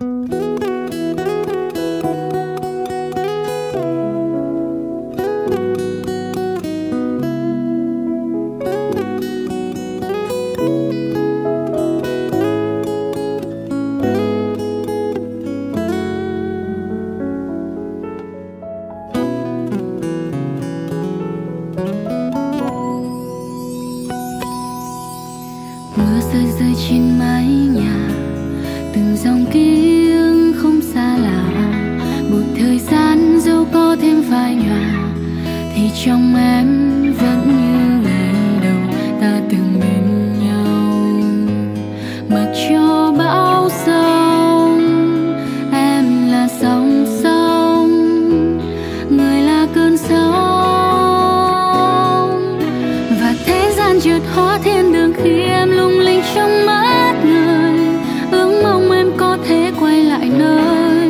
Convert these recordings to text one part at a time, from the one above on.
mưa rơi rơi trên mái nhà từng dòng ký khi em lung linh trong mắt người. Ước mong em có thể quay lại nơi.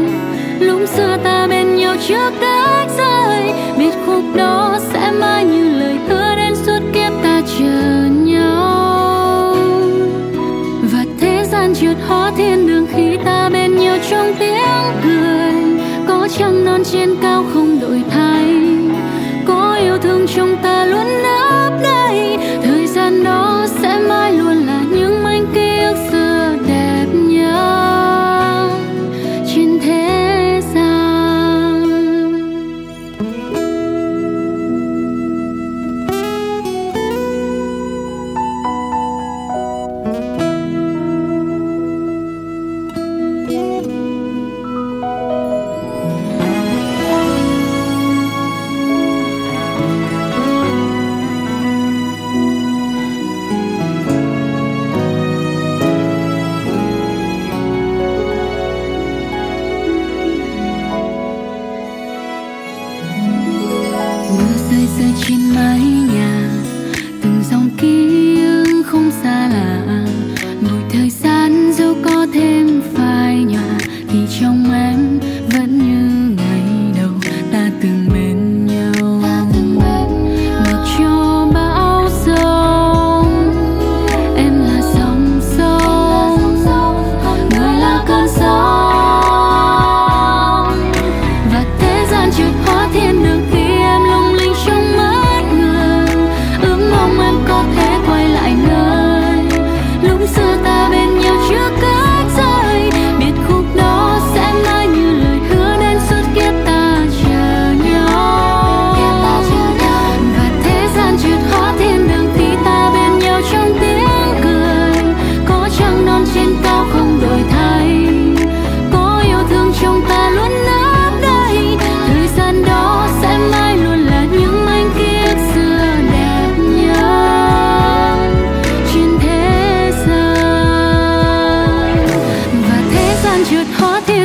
Lúc xưa ta bên nhau trước cách rơi. Biết khúc đó sẽ mãi như lời hứa đến suốt kiếp ta chờ nhau. Và thế gian trượt hóa thiên đường khi ta bên nhau trong tiếng cười. Có trăng non trên cao không đổi thay. Có yêu thương trong ta hundred heart.